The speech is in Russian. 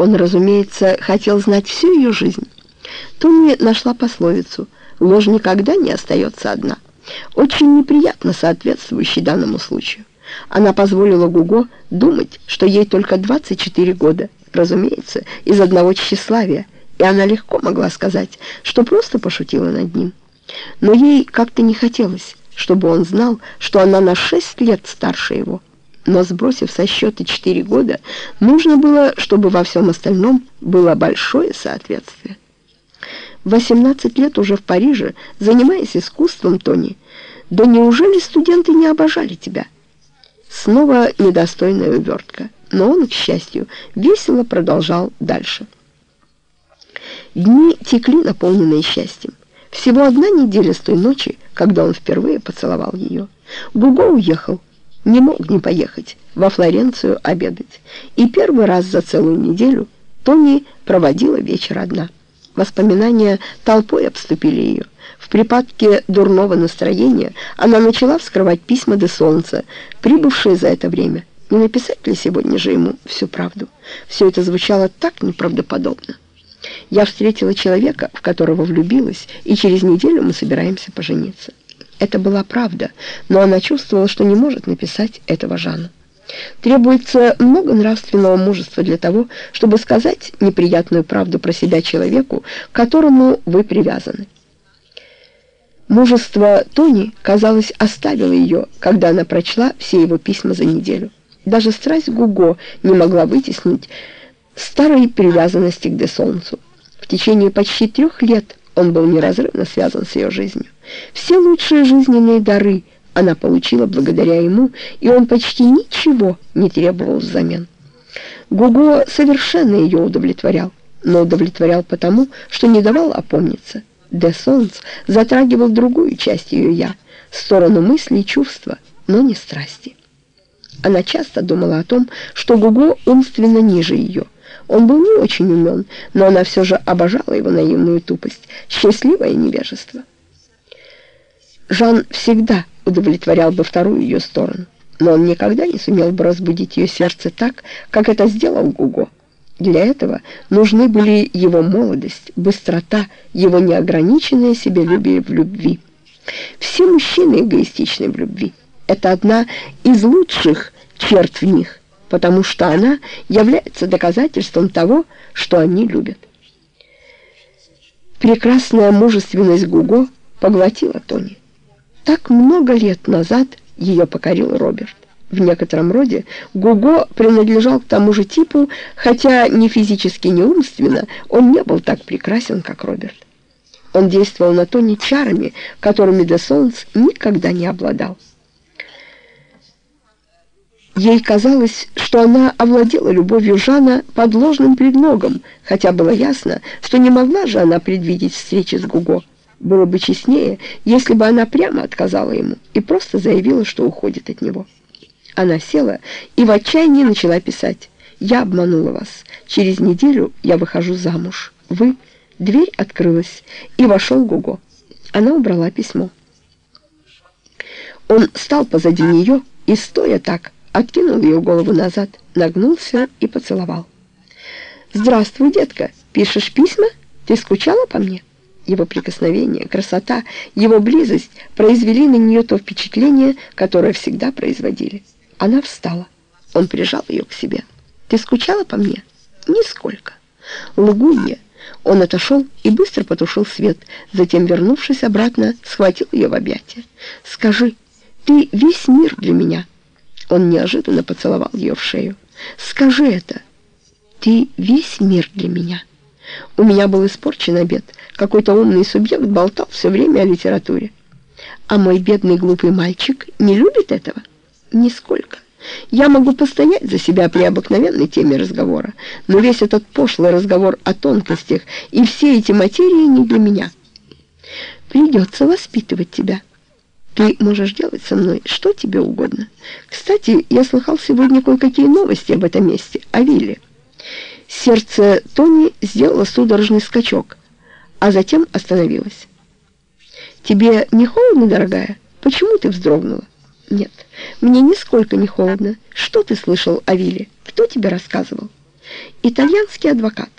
Он, разумеется, хотел знать всю ее жизнь. Тони нашла пословицу «Ложь никогда не остается одна», очень неприятно соответствующий данному случаю. Она позволила Гуго думать, что ей только 24 года, разумеется, из одного тщеславия, и она легко могла сказать, что просто пошутила над ним. Но ей как-то не хотелось, чтобы он знал, что она на 6 лет старше его но сбросив со счета 4 года, нужно было, чтобы во всем остальном было большое соответствие. В 18 лет уже в Париже, занимаясь искусством, Тони, да неужели студенты не обожали тебя? Снова недостойная увертка, но он, к счастью, весело продолжал дальше. Дни текли, наполненные счастьем. Всего одна неделя с той ночи, когда он впервые поцеловал ее. Гуго уехал, не мог не поехать во Флоренцию обедать. И первый раз за целую неделю Тони проводила вечер одна. Воспоминания толпой обступили ее. В припадке дурного настроения она начала вскрывать письма до солнца, прибывшие за это время. Не написать ли сегодня же ему всю правду? Все это звучало так неправдоподобно. Я встретила человека, в которого влюбилась, и через неделю мы собираемся пожениться. Это была правда, но она чувствовала, что не может написать этого Жану. Требуется много нравственного мужества для того, чтобы сказать неприятную правду про себя человеку, к которому вы привязаны. Мужество Тони, казалось, оставило ее, когда она прочла все его письма за неделю. Даже страсть Гуго не могла вытеснить старой привязанности к Десолнцу. В течение почти трех лет он был неразрывно связан с ее жизнью. Все лучшие жизненные дары она получила благодаря ему, и он почти ничего не требовал взамен. Гуго совершенно ее удовлетворял, но удовлетворял потому, что не давал опомниться. Де Солнц затрагивал другую часть ее «я», сторону мысли и чувства, но не страсти. Она часто думала о том, что Гуго умственно ниже ее. Он был не очень умен, но она все же обожала его наивную тупость, счастливое невежество. Жан всегда удовлетворял бы вторую ее сторону, но он никогда не сумел бы разбудить ее сердце так, как это сделал Гуго. Для этого нужны были его молодость, быстрота, его неограниченное себелюбие в любви. Все мужчины эгоистичны в любви. Это одна из лучших черт в них, потому что она является доказательством того, что они любят. Прекрасная мужественность Гуго поглотила Тони. Так много лет назад ее покорил Роберт. В некотором роде Гуго принадлежал к тому же типу, хотя ни физически, ни умственно он не был так прекрасен, как Роберт. Он действовал на Тони чарами, которыми Де Солнц никогда не обладал. Ей казалось, что она овладела любовью Жана под ложным предлогом, хотя было ясно, что не могла же она предвидеть встречи с Гуго. Было бы честнее, если бы она прямо отказала ему и просто заявила, что уходит от него. Она села и в отчаянии начала писать. «Я обманула вас. Через неделю я выхожу замуж. Вы...» Дверь открылась, и вошел Гуго. Она убрала письмо. Он стал позади нее и, стоя так, откинул ее голову назад, нагнулся и поцеловал. «Здравствуй, детка. Пишешь письма? Ты скучала по мне?» Его прикосновение, красота, его близость произвели на нее то впечатление, которое всегда производили. Она встала. Он прижал ее к себе. «Ты скучала по мне?» «Нисколько». «Лгунья». Он отошел и быстро потушил свет, затем, вернувшись обратно, схватил ее в объятия. «Скажи, ты весь мир для меня». Он неожиданно поцеловал ее в шею. «Скажи это. Ты весь мир для меня». У меня был испорчен обед. Какой-то умный субъект болтал все время о литературе. А мой бедный глупый мальчик не любит этого? Нисколько. Я могу постоять за себя при обыкновенной теме разговора, но весь этот пошлый разговор о тонкостях и все эти материи не для меня. Придется воспитывать тебя. Ты можешь делать со мной что тебе угодно. Кстати, я слыхал сегодня кое-какие новости об этом месте, о вилле. Сердце Тони сделало судорожный скачок, а затем остановилось. «Тебе не холодно, дорогая? Почему ты вздрогнула?» «Нет, мне нисколько не холодно. Что ты слышал о Вилле? Кто тебе рассказывал?» итальянский адвокат.